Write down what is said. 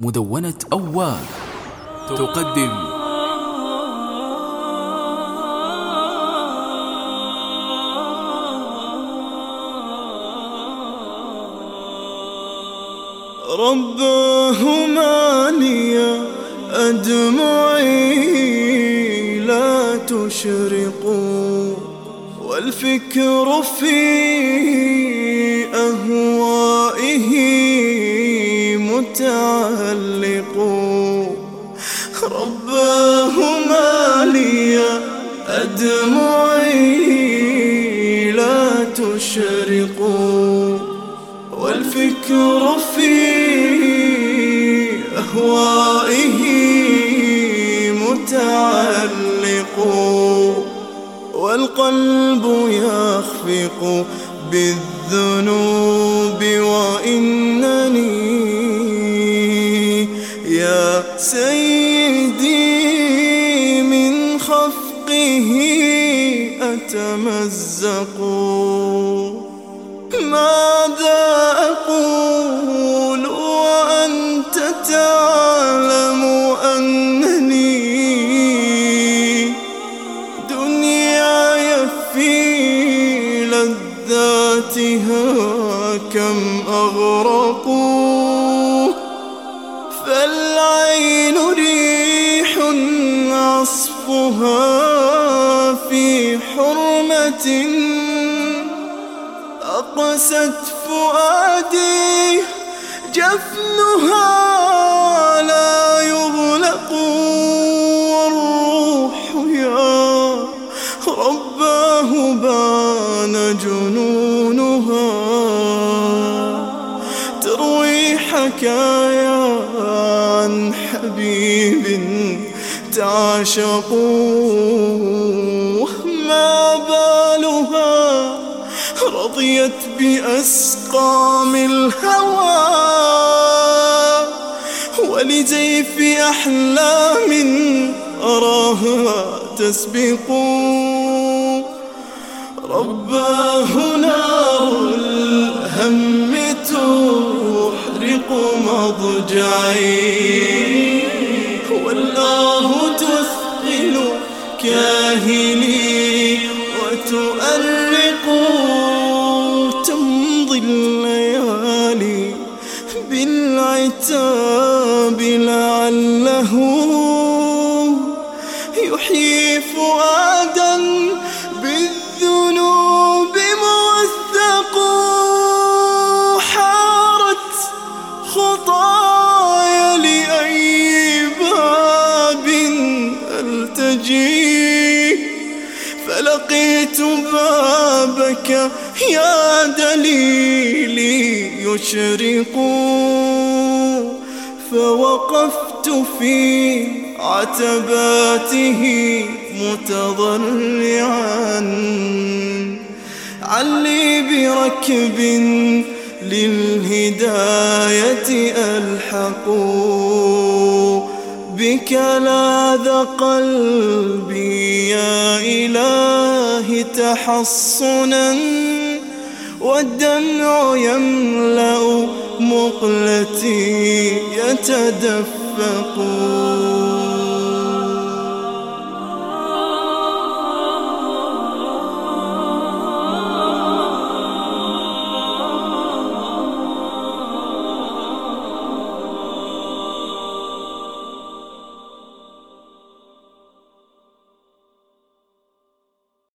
مدونة أواه تقدم. رباه مالي أدمعي لا تشرق والفكر في أهوائه متعلق رباه مالي أدمعي لا تشرق والفكر في أهوائه متعلق. والقلب يخفق بالذنوب وإنني سيدي من خفقه أتمزق. ماذا أقول وأنت تعلم أنني دنياي في لذاتها كم أغرق؟ فالعين ريح عصفها في حرمة أقست فؤادي جفنها تروي حكايا عن حبيب تعشقوه. ما بالها رضيت بأسقام الهوى ولزيف أحلام أراها تسبق رباه نار الهم. مضجعي والله تثقل كاهلي وتؤرق تمضي الليالي بالعتاب لعله يحيي فؤادا فلقيت بابك يا دليلي يشرق فوقفت في عتباته متضرعا. علي بركب للهداية ألحق. بك لاذ قلبي يا إلهي تحصنا والدمع يملأ مقلتي يتدفق.